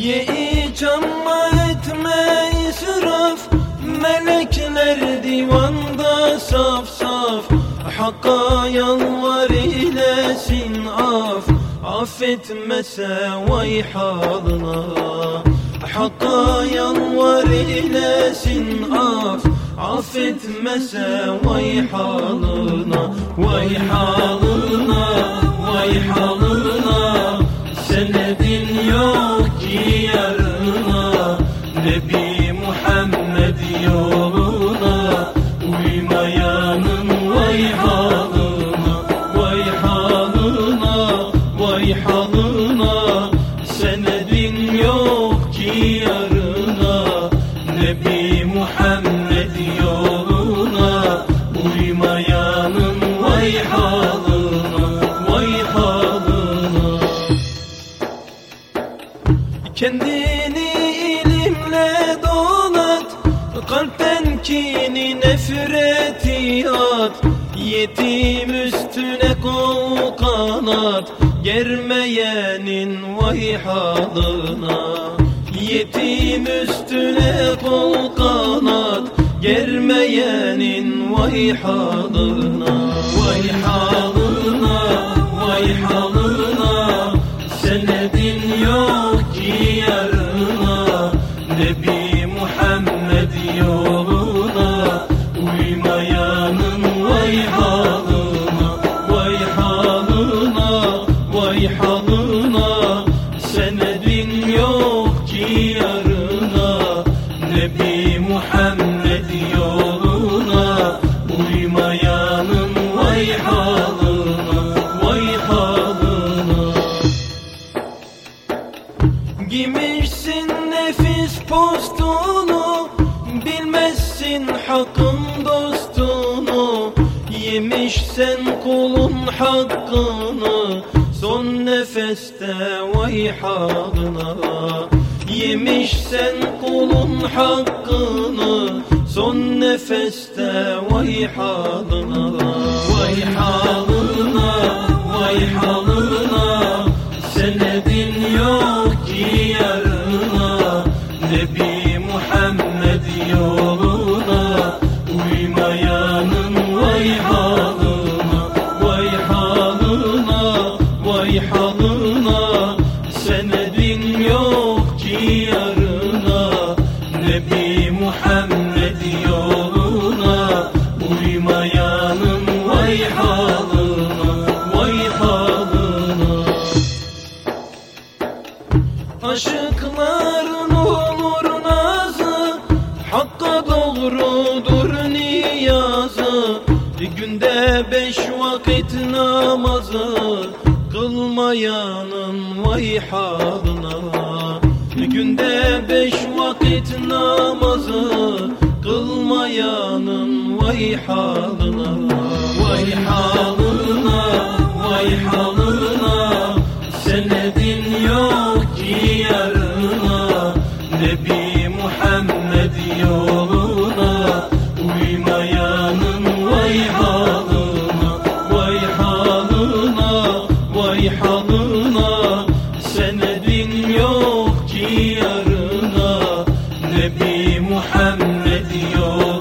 Ye iç ama etme israf Melekler divanda saf saf. Hakka yalvar eylesin af Affetmese vay halına. Hakka yalvar eylesin af Affetmese vay halına. Vay halına Vay halına yok ki yarına Muhammed yoluna Uymayanın vay halına Vay halına Vay halına. Yok ki yarına Kendini ilimle donat Kalpten kini nefreti at Yetim üstüne kol kanat Germeyenin vay halına. Yetim üstüne kol kanat Germeyenin vay halına. Vay halına Vay halına Senedin yok Uymayanın vay halına Vay halına Vay halına Senedin yok ki yarına Nebi Muhammed yoluna. Uymayanın vay halına Vay halına Giymişsin nefis postunu Bilmezsin hakkın dostunu Yemişsen kulun hakkını Son nefeste vay halına Yemişsen kulun hakkını Son nefeste vay halına Vay halına Nebi Muhammed yoluna Uymayanın vay halına Vay halına. Aşıkların olur nazı Hakka doğrudur niyazı. Günde beş vakit namazı Kılmayanın vay halına. Günde beş vakit namazı Kılmayanın vay halına. Vay halına, vay halına. Senedin yok ki yarına. Nebi Muhammed yoluna Halin yok ki yarına. Nebi Muhammed yok